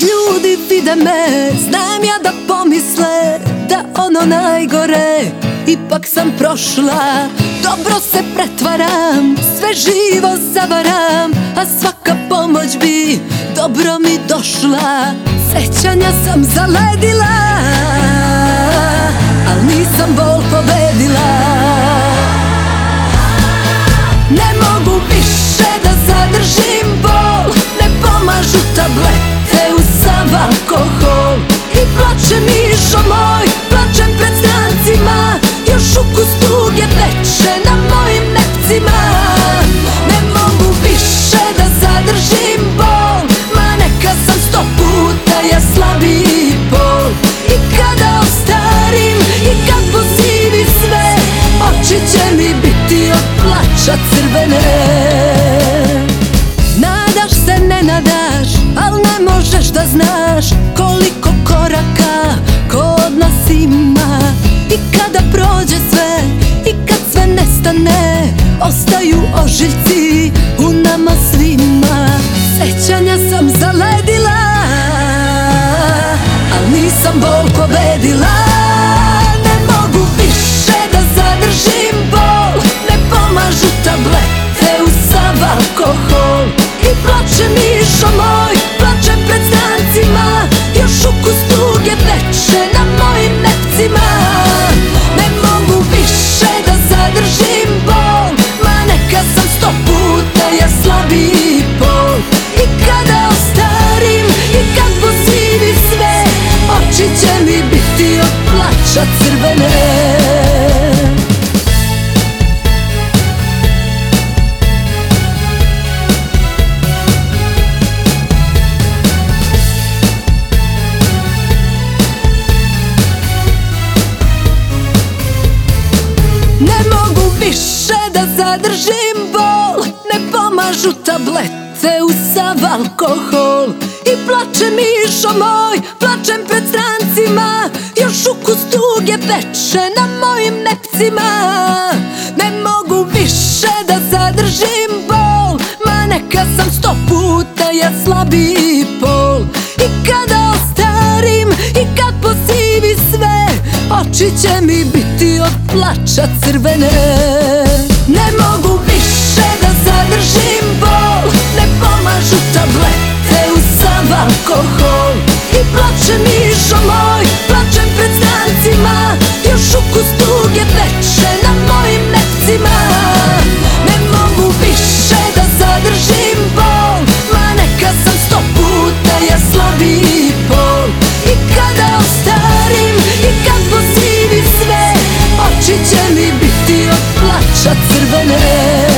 Kad ljudi vide me Znam ja da pomisle Da ono najgore Ipak sam prošla. Dobro se pretvaram Sve živo zavaram A svaka pomoć bi Dobro mi došla. Sećanja sam zaledila Al nisam bol pobedila. Ne mogu više da plača crvene. Nadaš se, ne nadaš, al ne možeš da znaš Koliko koraka kod nas ima. I kada prođe sve, i kad sve nestane Ostaju ožiljci u nama svima. Sećanja sam zaledila Al nisam bol pobedila veče na mojim nepcima. Ne mogu više da zadržim bol. Ma neka sam sto puta ja slabiji pol. I kada ostarim i kad pozivi sve Oči će mi biti od plača crvene Ne mogu više da zadržim bol. Ne pomažu tablete u sav alkohol. I plače mišo moj, plačem pred strancima. Još ukus tuge veče na mojim nepcima. Ne mogu više da zadržim bol. Ma neka sam sto puta ja slabiji plača crvene. Ne mogu više da zadržim bol. Ne pomažu tablete u sav alkohol. I plače mišo moj, plačem pred strancima oča crvene